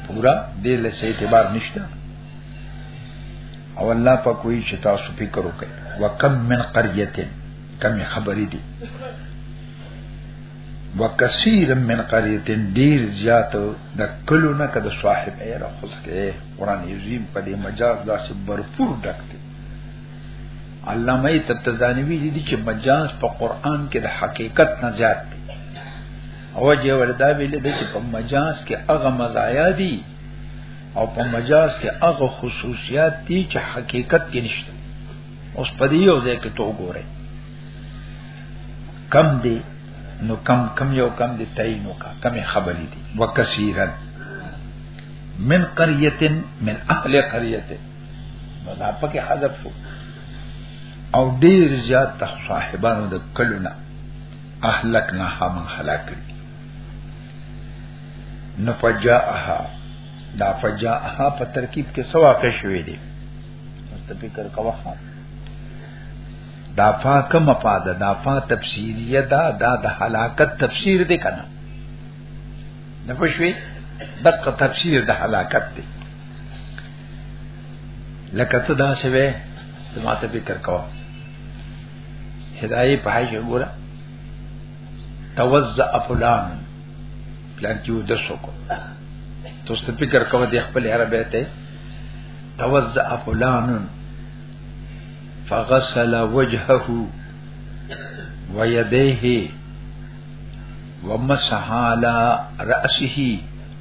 پورا دې له اعتبار نشته او الله په کوئی چې تاسو فکر وکړئ وکم من قريه کم خبرې دي وکثیر من قريه ډیر زیات د کلو نه کده صاحب اے راخص کې قران عظیم په دې مجاز داسې برپور ډک دی علامه تبتزانوی دي چې مجاز په قران کې د حقیقت نه زیات دی او جه وردا ویل دي چې په مجاز کې هغه مزایا دي او په مجاز کې هغه خصوصیات دي چې حقیقت کې نشته اوس په دې یو ځای کې تو ګوره کم دی نو کم کم یو کم دی تعینو کا کمی خبری دی وکثیرن من قریتن من اهل قریتن نو دا پکې حذف شو او ډیر زیات تخ صاحبانو د کلونه اهلکنا هم هلاک کړي نو فجاءها دا فجاءها په ترکیب کې سو واقع شوې دي ته فکر کوه دا فا کم فاده دا فا تفسیریه دا دا د هلاکت تفسیر دی کنه نه پښوی دغه تفسیر د هلاکت دی لکه ته دا شوه زما ته فکر کوه هدايه پای کې ګوره توزع فلان پلان کې ودسو کو تو ست فکر کوه د خپل عربه ته توزع فلان فغسل وجهه ويديه ومسح على رأسه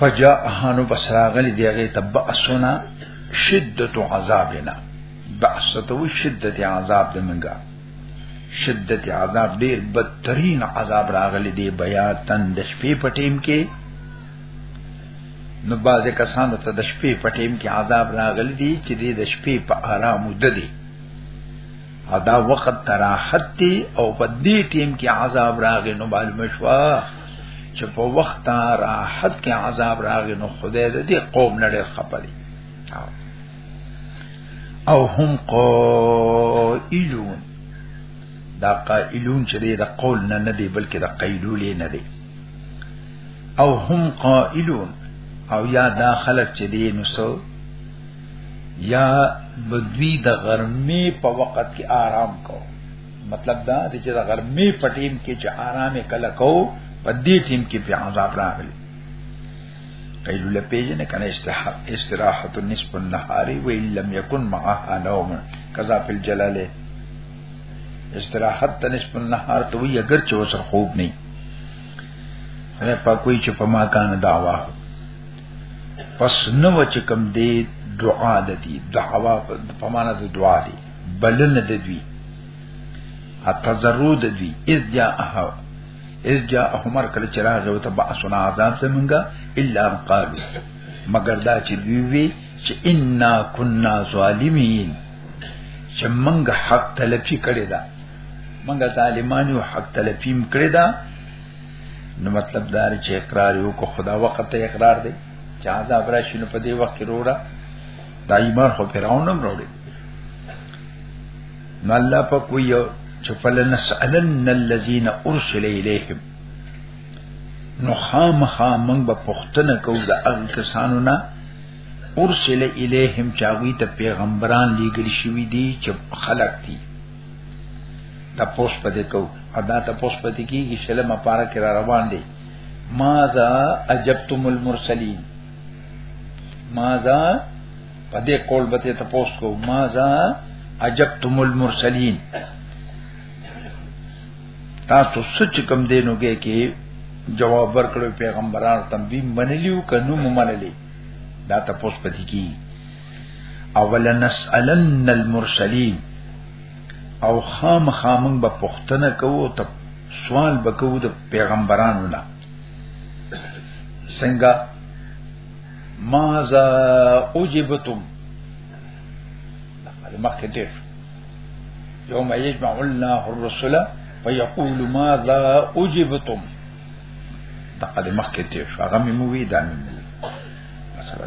فجاءها نو بس راغلی دی هغه ته باسنا شدت عذابنا باسته شدت عذاب د منګه شدت عذاب ډیر بدترین عذاب راغلی دی بیا تن د شپې په ټیم کې نو بازه کسانو ته د شپې په ټیم کې عذاب راغلی دی چې د شپې په آرام ودی او دا وخت تراحت دی او په دې ټیم کې عذاب راغی نو معلومه شو چې په وخت تراحت کې عذاب راغی نو خدای دې قوم نه ډېر خپلی او هم قائلون دا قائلون چې دا قول نه نه دی بلکې دا قیلولې نه دی او هم قائلون او یا دا خلق چې دی نو سو یا بدوی د غرمې په وخت کې آرام کو مطلب دا دی چې د غرمې په ټیم کې چې آرام کله کو په دې ټیم کې په عذاب راغلی قیل له پیجن کنه استراحت نصف النهار و ان لم يكن معها نوم کذا فی الجلاله استراحت نصف النهار ته وی اگر چې وسر خوب نه نه پکوي چې په ما کان داوا پس نو چې کوم دی دعا د دې دعوا په معنا د دعا دی بلن د دوی اتذرو د دوی اذ جاءه اذ جاءه مر کله چې راغی او تبع سنا عذاب زمونږه الا قالو مگر دا چې دوی وی چې انا كنا ظالمین چې موږ حق تلفي کړی دا موږ ظالمانو حق تلفیم کړی دا نو مطلب دا چې اقرار یو کو خدا وخت ته اقرار دی چې عذاب راشي نو په دې وخت کې وروړه دا ایمان خو فرعون هم وروړي نو الله په کوی چې فلنسالن الذين ارسل اليهم نو خامخا موږ به پښتنه کوو د هغه کسانو نه ارسل الیهم چاوی ته پیغمبران لیږل شوی دي چې خلق دي دا پوس پدې کو ادا ته پوس پدې کیږي شلمه پارا کې را روان دي ماذا اجبتم المرسلین ماذا پدې کول به ته پوس کو ماذا اجبتم المرسلین تاسو سچ کم دینوګه کې جواب ورکړو پیغمبرانو تم به منلیو کنو منلی دا تاسو پدې کیږي اول نسالن المرسلین او خام خامن به پختنه کوو ته سوال بکو د پیغمبرانو نه څنګه ماذا اجبتم لقد مخکې ډېر يوم يجمع الله الرسل فيقول ماذا اجبتم لقد مخکې ډېر هغه مې مو وی دا مې مثلا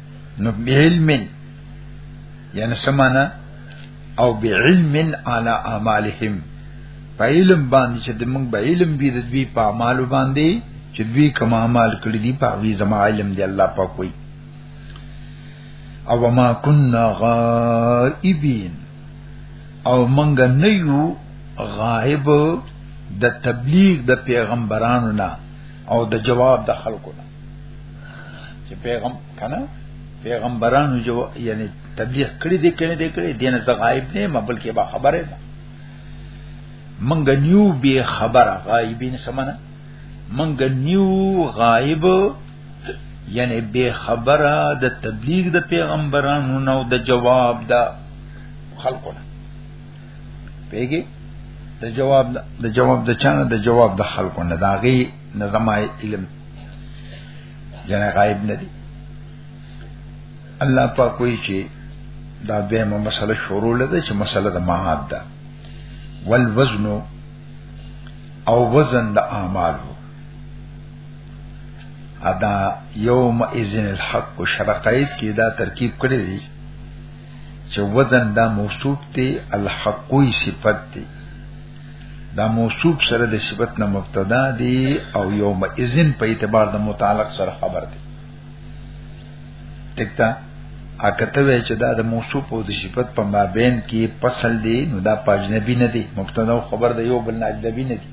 نو بعلم یعنی سمانا او بعلم علی اعمالهم په علم باندې چې د موږ به علم بي د دوی په اعمال باندې چې دوی کوم اعمال کړی دي په وی زما علم دی الله پاک وي او ما كنا غائبين او منګ نه یو غائب د تبلیغ د پیغمبرانو نه او د جواب د خلکو نه چې پیغام کنه پیغمبرانو جو یعنی تبلیغ کړی دی کړی دی کړی دینه ز غایب نه ما بلکې با خبره ده منګ نیو به خبره غایبین سمنه منګ نیو غایب یعنی به خبره د تبلیغ د پیغمبرانو نو د جواب دا خلقو نه پیګي د جواب د جواب د چانه د جواب د خلقو نه داغي نه زما علم جنا غائب نه دي الله پاک کوئی چې دا به مو مسله شروع لده چې مسله د معاد ده والوزن او وزن د اعمال ادا یوم اذن الحق شرقایت کې دا ترکیب کړی دی چې وزن دا موصوف دی الحقوی صفت دی دا موصوف سره د صفت نه مبتدا دی او یوم اذن په اعتبار د متعلق سره خبر دی ټکتا اکته وی چې دا د موصوف او د صفت په مابین کې فصل دی نو دا پاجنبی نه دی مبتدا او خبر دی یو بل نه اجنبی نه دی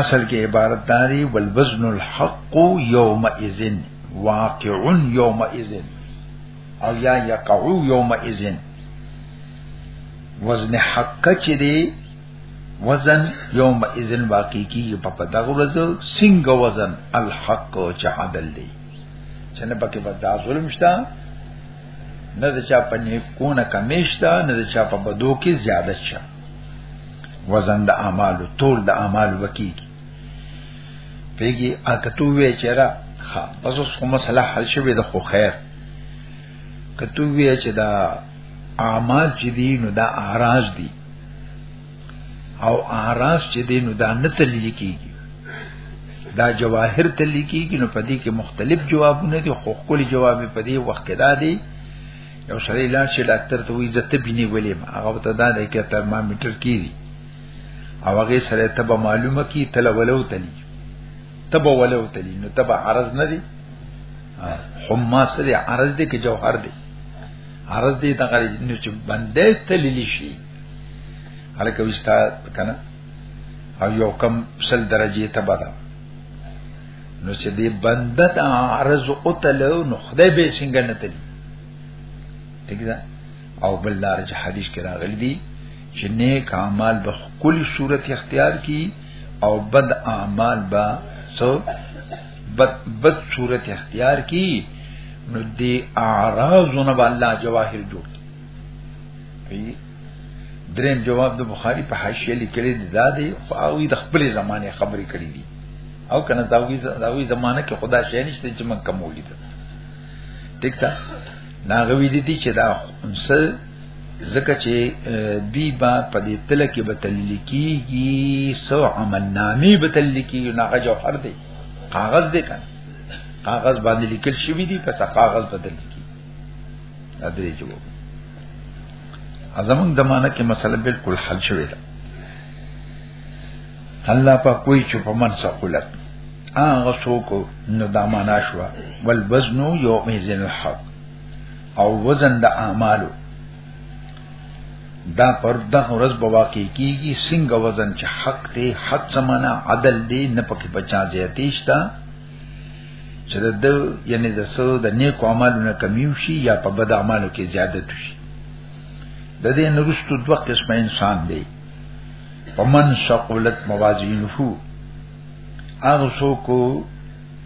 اصل کې عبارت داری والوزن الحق یوم اذن واقع یوم اذن او یا یقعو یوم اذن وزن حق چې دی وزن یوم اذن واقع کیږي په پدغه ورځ څنګه وزن الحق او چې عدل دی چې نه پکې بدا ظلم شته نه د چا په نیکونه کمیشته نه د چا په بدو کې زیادت شه وزن د اعمالو تول د اعمالو وکیږي پیږي اکتو وی چیرې ها بس اوس کوم مسله حل شوه د خو خیر کتو وی چې دا اعمال چې دي نو دا اعراض دي او اعراض چې دي نو دا نه تللی کیږي دا جواهر تللی کیږي نو پدې کې مختلف جوابونه دي خو خپل جواب پدې وخت کې دا دي یو سړی لاړ شي ډاکټر ته وایي زه تبینه ولې ما هغه ته دا دی کې ترمامیټر کیږي او هغه سره ته به معلومه کی تل ولو تلی تب ولو تلی نو تب عرض نه دی حما سره عرض دی که جوهر دی عرض دی دغه نو چې بنده تللی شي هلکه وستا کنه او یو کم سل درجه ته بدا نو چې دی بنده عرض او تلو نو خدای به څنګه نه تلی ٹھیک ده او بل لار چې حدیث کې راغلي دي چې نیک اعمال به کلی صورت اختیار کی او بد اعمال به سو بد بد صورت اختیار کی نو دی اعراضونه به الله جواهر جوړ کی دریم جواب د بخاری په حاشیه لیکل دي دا دی خو هغه د خپل زمانه خبرې کړې دي او کنه دا وی زمانه کې خدا شې نشته چې من کومولې ده ټیک ده ناغه وی دي چې دا انسل زکه چې دی با په دې تل کې به تللیکيږي سو عمل نامي به تللیکيږي ناغه جوهر دی کاغذ دی کنه کاغذ باندې لیکل شوی دی پس کاغذ بدل کی دا درې جواب ازمن زمانہ کې مسله بالکل حل شوې ده الله په کوئی چې په من ثقلت هغه څوک نو دا معنا شو ول وزن یوم ذل الحق او وزن د اعمالو دا پر دغه ورځ به واقع کیږي څنګه وزن چې حق دی حق سمانا عدل دی نه پکې بچا زیاتېشتا چې د یعنی د سو د نیکو اعمالو نه کمیو شي یا په بد اعمالو کې زیادت شي د دې نرستو دوه قسمه انسان دی ومن ثقلت موازینه هغه څوک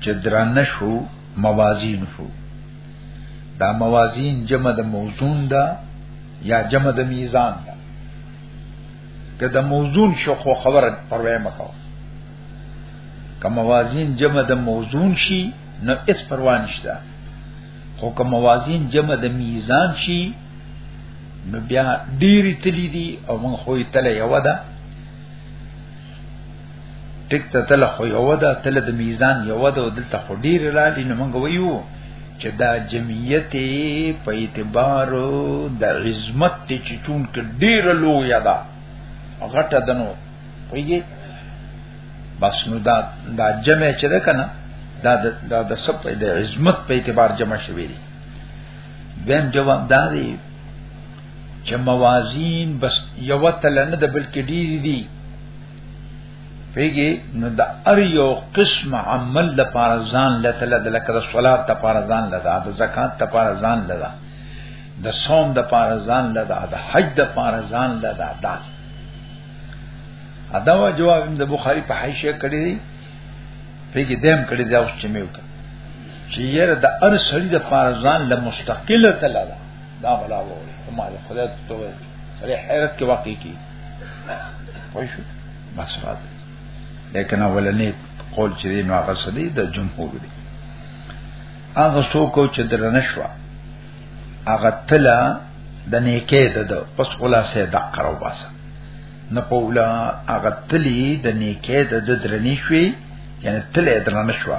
چې درنه شو موازینه دا موازین جمع د موزون ده یا جمع د میزان ده که د موزون شو خو خبره پروا مکو که موازین جمع د موزون شي نو اس پروا نشته خو که موازین جمع د میزان شي نو بیا ډیری تلی دي او مونږ خو یې تله یو ده ټیک ته تله خو یو ده تله د میزان یو ده او دلته خو ډیر را دي نو مونږ ویو چې دا جمعیت په اعتبار د عظمت ته چې چون کې ډیر لوی ده غټه دنو پیږي بس نو دا دا جمع چې ده کنه دا د د سب د عظمت په اعتبار جمع شوی دی دیم جواب دا دی چې موازین بس یو تل نه د بلکې ډیر دي پیږي نو د ار یو قسم عمل د پار ځان لته لته لکه د صلات د پار ځان لته د زکات د پار ځان لته د صوم د پار ځان لته د حج د پار ځان لته دا ادا جواب د بخاری په حاشیه کړی پیږي دیم کړی دا اوس چې مې وکړ چې یره د ار سړي د فارزان له مستقله تلا دا دا ولا وره ما له خدای ته توه سره حیرت کې واقع کی پوه شو بس راځي لیکن اولنې قول چې نو هغه سړي د جمهور دی هغه څوک چې درنه شو هغه تلا د نیکه د ده پس خلاصه د قرو باسه نه پولا هغه تلی د نیکه د درنی شوی یعنی تلی درنه شوه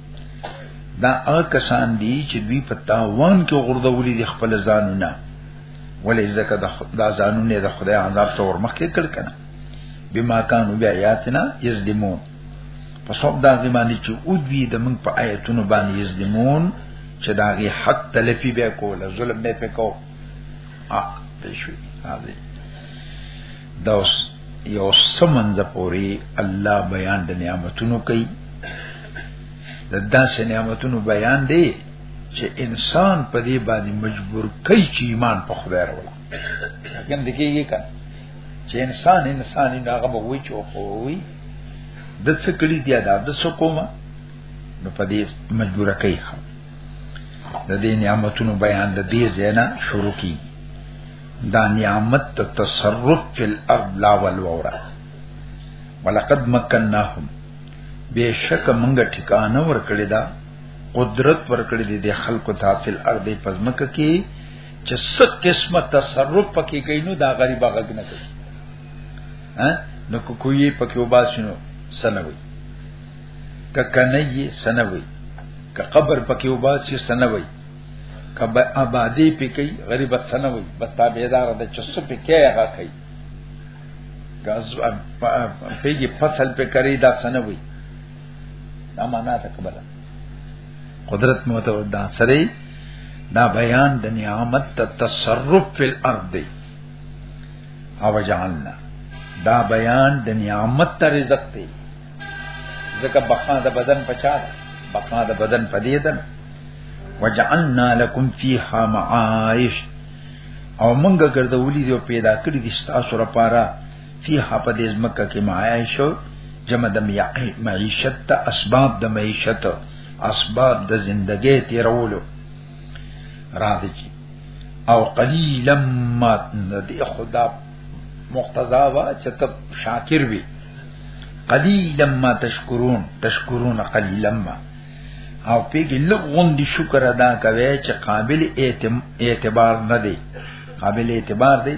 دا هغه کسان دي چې دوی په تاوان کې غردولې دي خپل ځانونه ولې ځکه د خدای ځانونه د خدای عذاب ته ورمخکې کړ کنه بما كانوا بآياتنا يظلمون په سب دا غي باندې چې او دوی د موږ په آیتونو باندې یظلمون چې دا غي حق تلفي به کوله ظلم به پکاو ا دې شوي ا دې دا یو سمند پوری الله بیان د نعمتونو کوي د داسې نعمتونو بیان دی چې انسان په دې باندې مجبور کوي چې ایمان په خدای راوړي څنګه دکېږي کنه چې انسان انسان نه هغه به وی چوکوي د څه کړي دی دا د څه کومه نو په دې مجبور کوي د دې نعمتونو بیان د دې زینا شروع کیږي دا نعمت ته تصرف فی الارض لا والورا ولقد مکناهم بشک منګه ټکانه ور کړی دا قدرت ور کړی دی د خلکو ته فی الارض پزمک کی چې څه قسمه تصرف پکې کوي نو دا غریب غږ نه کوي ها نو کوی پکې وباسینو سنوي ک کني سنوي ک قبر پکې وباسي سنوي کبه آبادی پی کوي غریب سنه وي بتا بیدار د چس پی کې هغه کوي غاز پیږي فصل پی کوي دا سنه وي دا معنا ته کبره قدرت مو ته دا سره دا بیان د نعمت ته تصرف فی الارض او جعلنا دا بیان د نعمت ته رزق دی ځکه بقا د بدن په چا ده بقا د بدن په دې ده وجعلنا لكم فيها معايش او مونږه ګرځولې دی پیدا کړی دي تاسو لپاره فيها په دې ځمکه کې معايش جمع د معیشت ته اسباب د معیشت اسباب د زندګۍ تیرولو راځي او قلیلا ما ندی خدا مقتضا وا چې ته شاکر وي قلیلا ما تشکرون تشکرون قلیلا ما او پیګه لغون دي شکر ادا کوي چې قابل اعتبار نه دی قابل اعتبار دی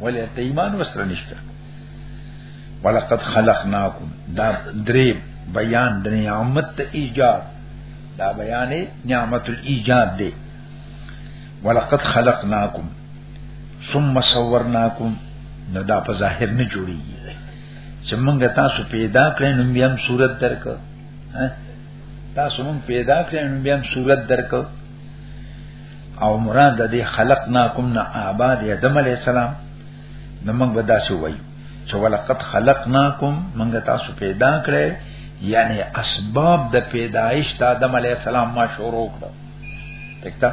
ولې ته ایمان وسره نشته ولقد خلقناکم دا درې بیان د نعمت ایجاد دا بیان نعمت الایجاد دی ولقد خلقناکم ثم صورناکم نو دا په ظاهر نه جوړیږي چې موږ تاسو پیدا کړې نو بیا هم صورت درک تاسو موږ پیدا کړې نو بیا هم صورت درک او مراد دې خلقناکم نه آباد ادم علی السلام نو موږ به دا شو وایو چې ولقد خلقناکم موږ تاسو پیدا کړې یعنی اسباب د پیدایش د آدم علی السلام ما شروع کړو تکتا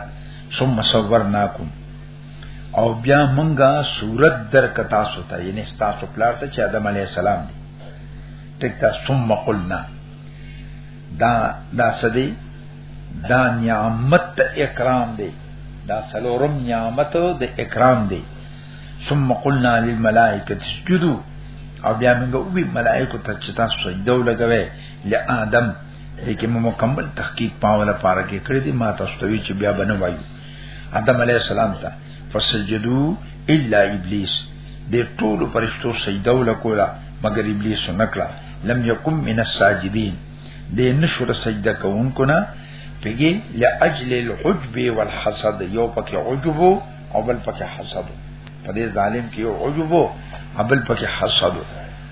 ثم صورناکم او بیا مونږه صورت در کتا سوتا یعنی ستاسو پلار ته چې آدم علی السلام دی تکتا ثم قلنا دا دا سدی دا نعمت اکرام دی دا سلورم نعمت د اکرام دی ثم قلنا للملائکه اسجدوا او بیا موږ وی ملائکه ته چې تاسو سجده ولګوي لآدم دې کې مکمل تحقیق پاوله پاره کې کړی دی ما تاسو ته چې بیا بنه وایو آدم علی السلام ته فسجدو الا ابلیس دې ټول پرشتو سجده وکړه مگر ابلیس نه کړه لم یقم من الساجدین دې نشو د سجده کوونکو نه پیګي لاجل الحجب والحسد یو پکې عجب او بل پکې حسد په دې ظالم کې عجب او بل پکې حسد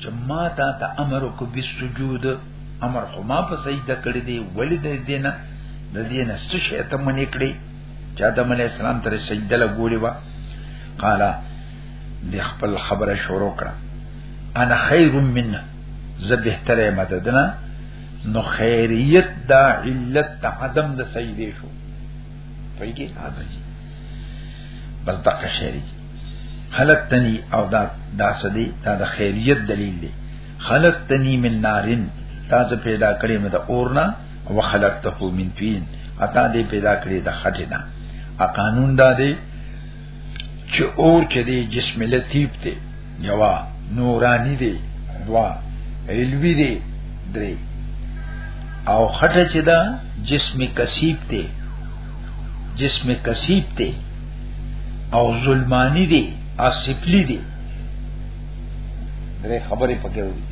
چې ما تا ته امر کو به سجود امر خو ما په سجده کړی دی ولې د دینه د دینه څه شی ته منې کړی چې آدم علی السلام تر سجده لګولې و قال د خپل خبره شروع کړه انا خیر من زبهتره مددنا نو خیریت دا علت دا عدم د سجده شو پیږي هغه بس دغه شری خلقتنی او دا دا سدی دا د خیریت دلیل دی خلقتنی من نارن تاسو پیدا کړی مې د اورنا او خلقته من طین اتا دې پیدا کړی د خټینا ا قانون دا دی چې اور چې دی جسم لطیف دی یوا نورانی دی دوا علوی دی درې او خټه چې دا جسم کثیف دی جسم کثیف دی او ظلمانی دی اسفلی دی درې خبرې پکې وي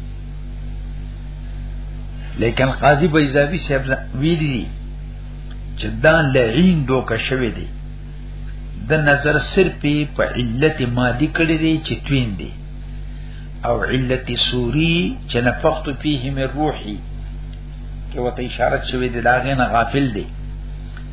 لیکن قاضي بیزاوی صاحب ویلي دي چې دا لعین دوکه شوی دی د نظر صرف په علت مادي کړی دی چې توین دی او علت سوری چې نفخت فيه من روحي کې وته اشاره شوی دی دا غنه غافل دی